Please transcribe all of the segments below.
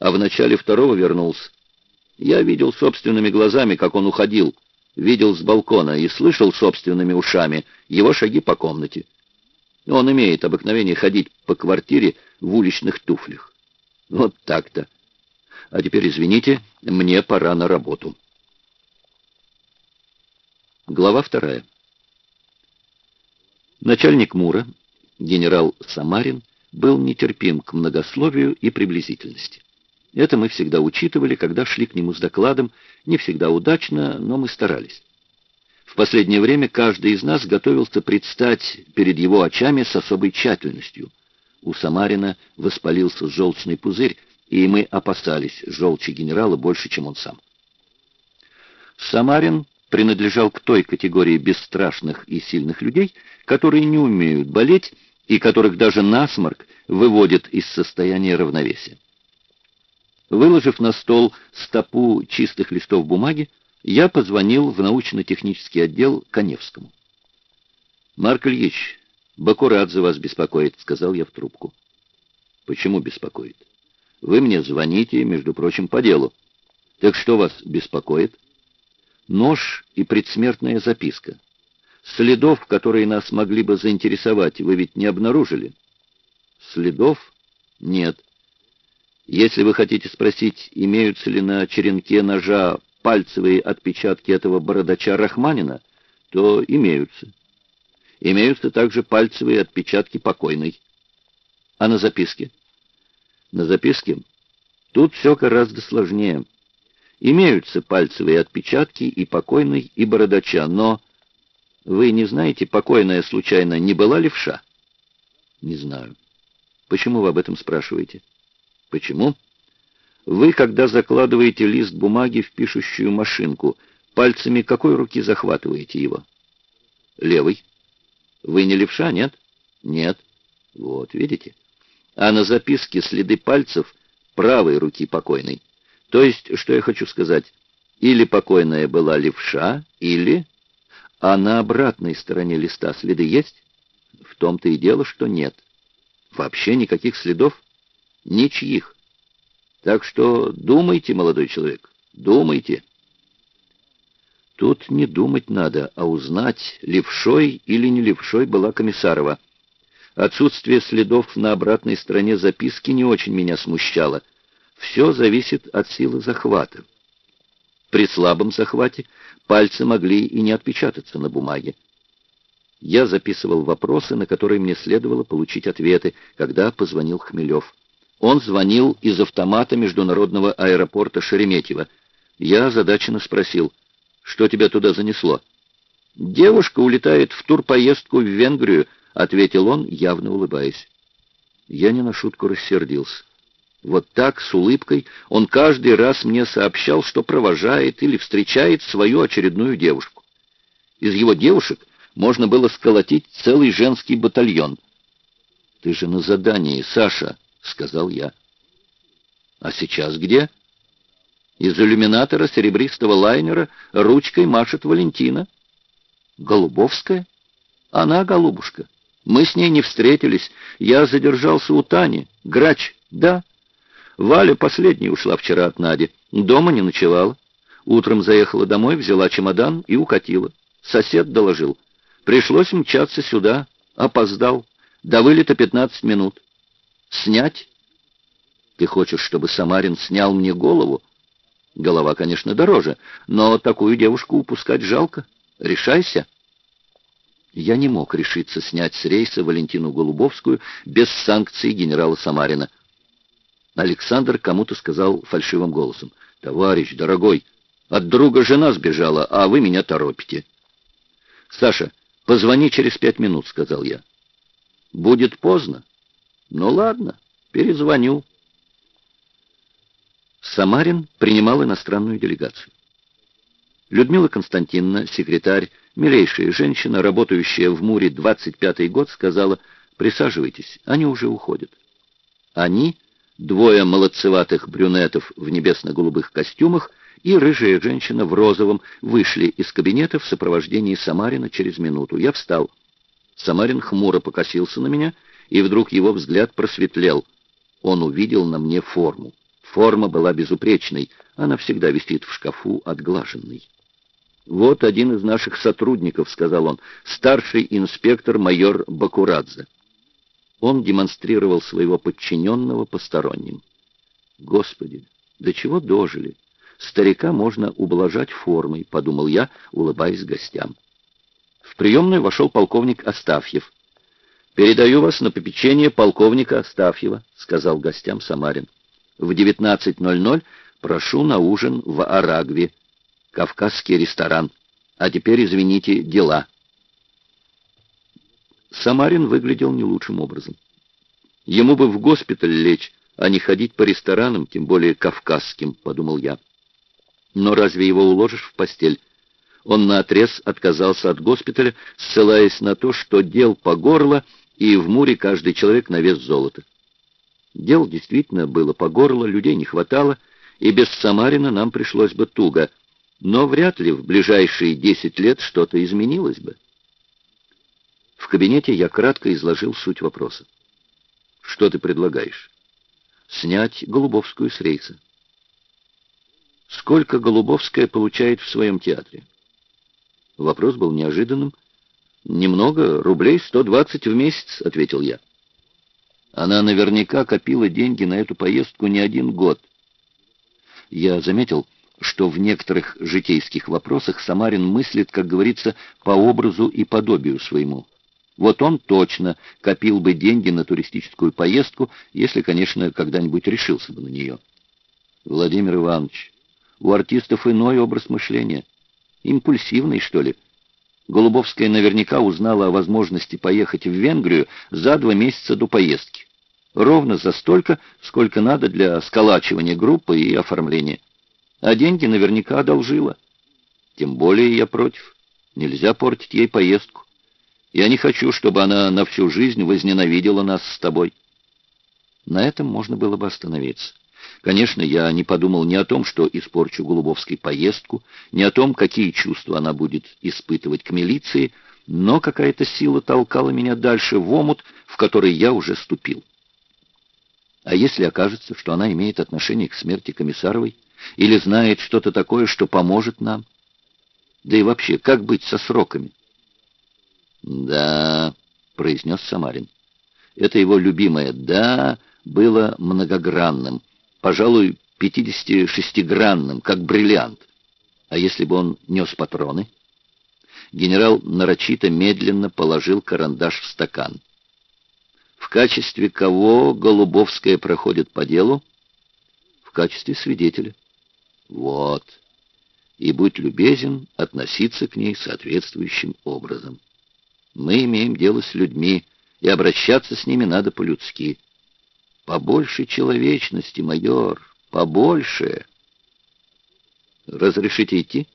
а в начале второго вернулся. Я видел собственными глазами, как он уходил, видел с балкона и слышал собственными ушами его шаги по комнате. Он имеет обыкновение ходить по квартире в уличных туфлях. Вот так-то. А теперь, извините, мне пора на работу. Глава вторая. Начальник МУРа, генерал Самарин, был нетерпим к многословию и приблизительности. Это мы всегда учитывали, когда шли к нему с докладом, не всегда удачно, но мы старались. В последнее время каждый из нас готовился предстать перед его очами с особой тщательностью. У Самарина воспалился желчный пузырь, и мы опасались желчи генерала больше, чем он сам. Самарин принадлежал к той категории бесстрашных и сильных людей, которые не умеют болеть и которых даже насморк выводит из состояния равновесия. Выложив на стол стопу чистых листов бумаги, я позвонил в научно-технический отдел Коневскому. «Марк Ильич, Бакурадзе вас беспокоит», — сказал я в трубку. «Почему беспокоит? Вы мне звоните, между прочим, по делу. Так что вас беспокоит?» «Нож и предсмертная записка. Следов, которые нас могли бы заинтересовать, вы ведь не обнаружили?» «Следов? Нет». Если вы хотите спросить, имеются ли на черенке ножа пальцевые отпечатки этого бородача Рахманина, то имеются. Имеются также пальцевые отпечатки покойной. А на записке? На записке? Тут все гораздо сложнее. Имеются пальцевые отпечатки и покойной, и бородача, но... Вы не знаете, покойная случайно не была левша? Не знаю. Почему вы об этом спрашиваете? Почему? Вы, когда закладываете лист бумаги в пишущую машинку, пальцами какой руки захватываете его? Левый. Вы не левша, нет? Нет. Вот, видите? А на записке следы пальцев правой руки покойной. То есть, что я хочу сказать, или покойная была левша, или... А на обратной стороне листа следы есть? В том-то и дело, что нет. Вообще никаких следов ничьих. Так что думайте, молодой человек, думайте. Тут не думать надо, а узнать, левшой или не левшой была Комиссарова. Отсутствие следов на обратной стороне записки не очень меня смущало. Все зависит от силы захвата. При слабом захвате пальцы могли и не отпечататься на бумаге. Я записывал вопросы, на которые мне следовало получить ответы, когда позвонил Хмелев. Он звонил из автомата международного аэропорта Шереметьево. Я озадаченно спросил, что тебя туда занесло? «Девушка улетает в турпоездку в Венгрию», — ответил он, явно улыбаясь. Я не на шутку рассердился. Вот так, с улыбкой, он каждый раз мне сообщал, что провожает или встречает свою очередную девушку. Из его девушек можно было сколотить целый женский батальон. «Ты же на задании, Саша», — сказал я. «А сейчас где?» Из иллюминатора серебристого лайнера ручкой машет Валентина. «Голубовская?» «Она, голубушка. Мы с ней не встретились. Я задержался у Тани. Грач, да?» Валя последняя ушла вчера от Нади. Дома не ночевала. Утром заехала домой, взяла чемодан и укатила. Сосед доложил. Пришлось мчаться сюда. Опоздал. До вылета пятнадцать минут. Снять? Ты хочешь, чтобы Самарин снял мне голову? Голова, конечно, дороже, но такую девушку упускать жалко. Решайся. Я не мог решиться снять с рейса Валентину Голубовскую без санкций генерала Самарина. Александр кому-то сказал фальшивым голосом. «Товарищ, дорогой, от друга жена сбежала, а вы меня торопите». «Саша, позвони через пять минут», — сказал я. «Будет поздно». Ну ладно, перезвоню. Самарин принимал иностранную делегацию. Людмила Константиновна, секретарь, милейшая женщина, работающая в Муре 25-й год, сказала, присаживайтесь, они уже уходят. Они, двое молодцеватых брюнетов в небесно-голубых костюмах и рыжая женщина в розовом, вышли из кабинета в сопровождении Самарина через минуту. Я встал. Самарин хмуро покосился на меня и вдруг его взгляд просветлел. Он увидел на мне форму. Форма была безупречной, она всегда висит в шкафу отглаженной. «Вот один из наших сотрудников», — сказал он, — «старший инспектор майор Бакурадзе». Он демонстрировал своего подчиненного посторонним. «Господи, до чего дожили? Старика можно ублажать формой», — подумал я, улыбаясь гостям. В приемную вошел полковник Астафьев. «Передаю вас на попечение полковника Астафьева», — сказал гостям Самарин. «В 19.00 прошу на ужин в Арагве, кавказский ресторан. А теперь, извините, дела». Самарин выглядел не лучшим образом. Ему бы в госпиталь лечь, а не ходить по ресторанам, тем более кавказским, подумал я. Но разве его уложишь в постель? Он наотрез отказался от госпиталя, ссылаясь на то, что дел по горло, и в Муре каждый человек на вес золота. Дел действительно было по горло, людей не хватало, и без Самарина нам пришлось бы туго, но вряд ли в ближайшие десять лет что-то изменилось бы. В кабинете я кратко изложил суть вопроса. «Что ты предлагаешь?» «Снять Голубовскую с рейса». «Сколько Голубовская получает в своем театре?» Вопрос был неожиданным. «Немного, рублей 120 в месяц», — ответил я. Она наверняка копила деньги на эту поездку не один год. Я заметил, что в некоторых житейских вопросах Самарин мыслит, как говорится, по образу и подобию своему. Вот он точно копил бы деньги на туристическую поездку, если, конечно, когда-нибудь решился бы на нее. Владимир Иванович, у артистов иной образ мышления. Импульсивный, что ли? Голубовская наверняка узнала о возможности поехать в Венгрию за два месяца до поездки. Ровно за столько, сколько надо для сколачивания группы и оформления. А деньги наверняка одолжила. Тем более я против. Нельзя портить ей поездку. Я не хочу, чтобы она на всю жизнь возненавидела нас с тобой. На этом можно было бы остановиться. Конечно, я не подумал ни о том, что испорчу Голубовской поездку, ни о том, какие чувства она будет испытывать к милиции, но какая-то сила толкала меня дальше в омут, в который я уже ступил. А если окажется, что она имеет отношение к смерти Комиссаровой или знает что-то такое, что поможет нам? Да и вообще, как быть со сроками? «Да», — произнес Самарин. Это его любимое «да» было многогранным, пожалуй, 56-гранным, как бриллиант. А если бы он нес патроны? Генерал нарочито медленно положил карандаш в стакан. В качестве кого Голубовская проходит по делу? В качестве свидетеля. Вот. И будь любезен относиться к ней соответствующим образом. Мы имеем дело с людьми, и обращаться с ними надо по-людски. Побольше человечности, майор, побольше. Разрешите идти?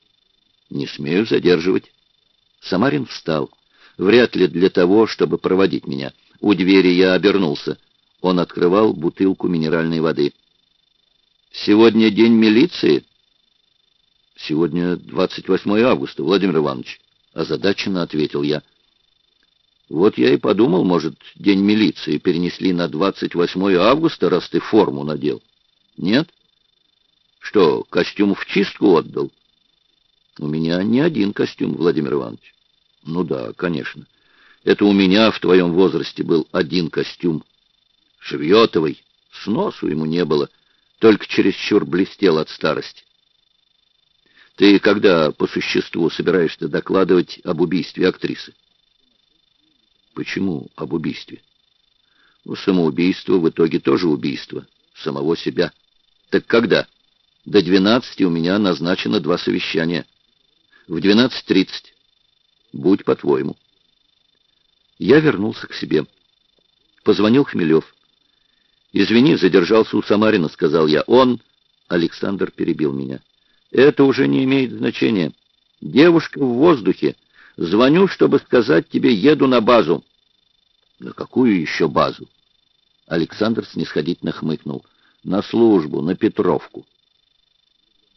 Не смею задерживать. Самарин встал. Вряд ли для того, чтобы проводить меня. У двери я обернулся. Он открывал бутылку минеральной воды. «Сегодня день милиции?» «Сегодня 28 августа, Владимир Иванович», — озадаченно ответил я. Вот я и подумал, может, день милиции перенесли на 28 августа, раз ты форму надел. Нет? Что, костюм в чистку отдал? У меня не один костюм, Владимир Иванович. Ну да, конечно. Это у меня в твоем возрасте был один костюм. Шевьетовый. Сносу ему не было. Только чересчур блестел от старости. Ты когда по существу собираешься докладывать об убийстве актрисы? Почему об убийстве? Ну, самоубийство в итоге тоже убийство. Самого себя. Так когда? До 12 у меня назначено два совещания. В 12.30. Будь по-твоему. Я вернулся к себе. Позвонил Хмелев. «Извини, задержался у Самарина», — сказал я. «Он...» — Александр перебил меня. «Это уже не имеет значения. Девушка в воздухе. Звоню, чтобы сказать тебе, еду на базу. На какую еще базу? Александр снисходительно хмыкнул. На службу, на Петровку.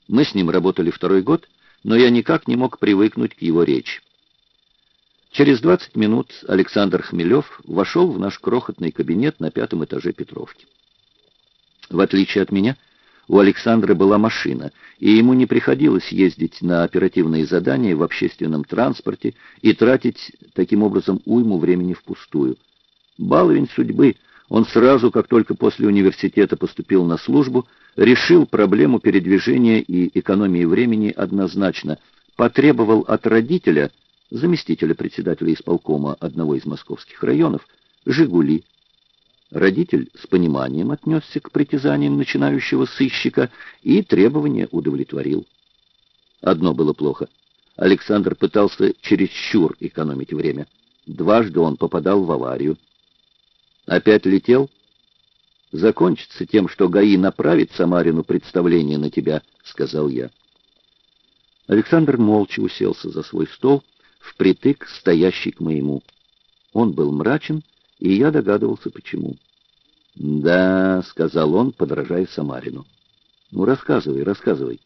Мы с ним работали второй год, но я никак не мог привыкнуть к его речи. Через 20 минут Александр Хмелев вошел в наш крохотный кабинет на пятом этаже Петровки. В отличие от меня, У Александра была машина, и ему не приходилось ездить на оперативные задания в общественном транспорте и тратить таким образом уйму времени впустую. Баловень судьбы, он сразу, как только после университета поступил на службу, решил проблему передвижения и экономии времени однозначно, потребовал от родителя, заместителя председателя исполкома одного из московских районов, «Жигули», Родитель с пониманием отнесся к притязаниям начинающего сыщика и требования удовлетворил. Одно было плохо. Александр пытался чересчур экономить время. Дважды он попадал в аварию. Опять летел? Закончится тем, что ГАИ направит Самарину представление на тебя, сказал я. Александр молча уселся за свой стол, впритык стоящий к моему. Он был мрачен, и я догадывался, почему. «Да», — сказал он, подражая Самарину. «Ну, рассказывай, рассказывай».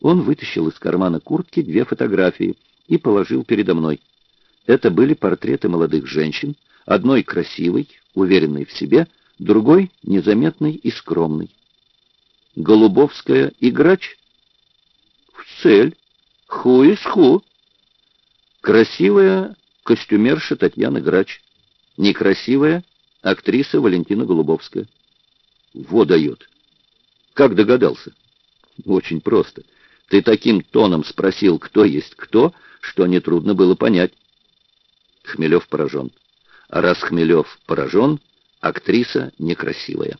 Он вытащил из кармана куртки две фотографии и положил передо мной. Это были портреты молодых женщин, одной красивой, уверенной в себе, другой незаметной и скромной. Голубовская и грач? В цель. Ху из ху. Красивая костюмерша Татьяна Грач. Некрасивая актриса Валентина Голубовская. Во дает. Как догадался? Очень просто. Ты таким тоном спросил, кто есть кто, что нетрудно было понять. Хмелев поражен. А раз Хмелев поражен, актриса некрасивая.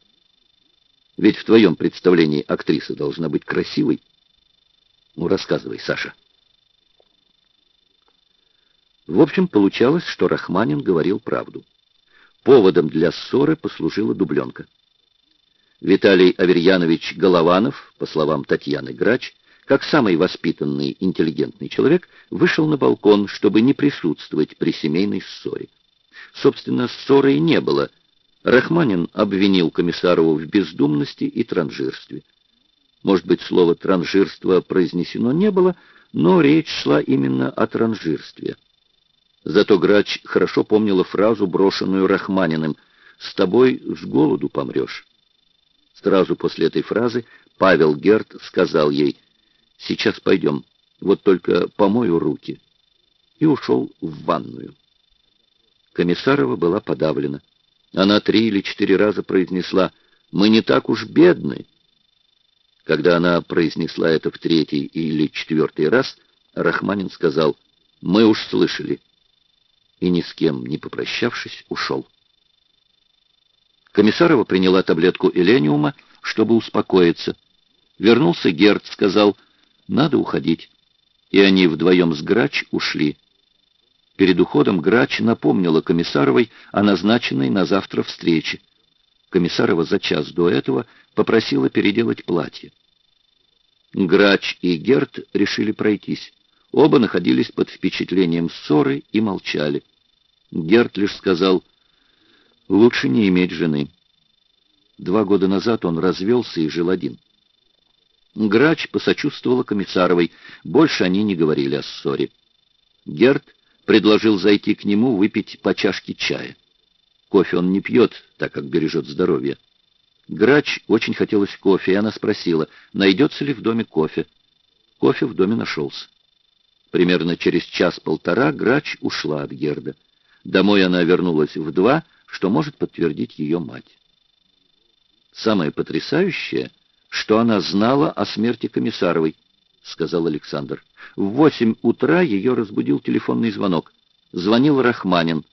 Ведь в твоем представлении актриса должна быть красивой. Ну, рассказывай, Саша. В общем, получалось, что Рахманин говорил правду. Поводом для ссоры послужила дубленка. Виталий Аверьянович Голованов, по словам Татьяны Грач, как самый воспитанный, интеллигентный человек, вышел на балкон, чтобы не присутствовать при семейной ссоре. Собственно, ссоры и не было. Рахманин обвинил Комиссарову в бездумности и транжирстве. Может быть, слово «транжирство» произнесено не было, но речь шла именно о транжирстве. Зато Грач хорошо помнила фразу, брошенную Рахманиным «С тобой с голоду помрешь». Сразу после этой фразы Павел Герт сказал ей «Сейчас пойдем, вот только помою руки» и ушел в ванную. Комиссарова была подавлена. Она три или четыре раза произнесла «Мы не так уж бедны». Когда она произнесла это в третий или четвертый раз, Рахманин сказал «Мы уж слышали» и, ни с кем не попрощавшись, ушел. Комиссарова приняла таблетку элениума, чтобы успокоиться. Вернулся Герд, сказал, надо уходить. И они вдвоем с Грач ушли. Перед уходом Грач напомнила Комиссаровой о назначенной на завтра встрече. Комиссарова за час до этого попросила переделать платье. Грач и Герд решили пройтись. Оба находились под впечатлением ссоры и молчали. Герт лишь сказал, «Лучше не иметь жены». Два года назад он развелся и жил один. Грач посочувствовала Комиссаровой. Больше они не говорили о ссоре. Герт предложил зайти к нему выпить по чашке чая. Кофе он не пьет, так как бережет здоровье. Грач очень хотелось кофе, и она спросила, найдется ли в доме кофе. Кофе в доме нашелся. Примерно через час-полтора Грач ушла от Герда. Домой она вернулась в два, что может подтвердить ее мать. «Самое потрясающее, что она знала о смерти Комиссаровой», — сказал Александр. В восемь утра ее разбудил телефонный звонок. Звонил Рахманин.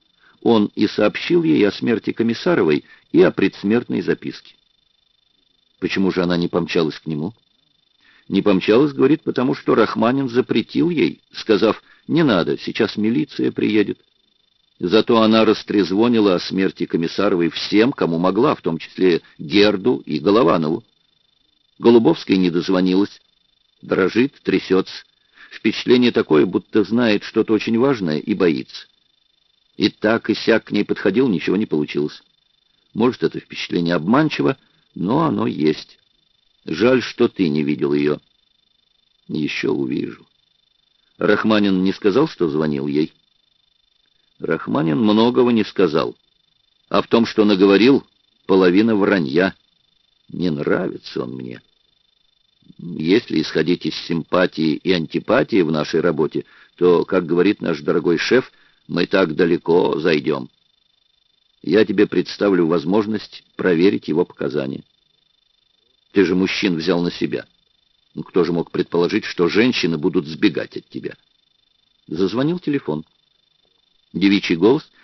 Он и сообщил ей о смерти Комиссаровой и о предсмертной записке. Почему же она не помчалась к нему? Не помчалась, говорит, потому что Рахманин запретил ей, сказав, не надо, сейчас милиция приедет. Зато она растрезвонила о смерти Комиссаровой всем, кому могла, в том числе Герду и Голованову. Голубовская не дозвонилась. Дрожит, трясется. Впечатление такое, будто знает что-то очень важное и боится. И так, и сяк к ней подходил, ничего не получилось. Может, это впечатление обманчиво, но оно есть. Жаль, что ты не видел ее. Еще увижу. Рахманин не сказал, что звонил ей? Рахманин многого не сказал. А в том, что наговорил, половина вранья. Не нравится он мне. Если исходить из симпатии и антипатии в нашей работе, то, как говорит наш дорогой шеф, мы так далеко зайдем. Я тебе представлю возможность проверить его показания. Ты же мужчин взял на себя. Ну, кто же мог предположить, что женщины будут сбегать от тебя? Зазвонил телефон. Девичий голос